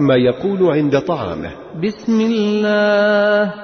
ما يقول عند طعامه. بسم الله.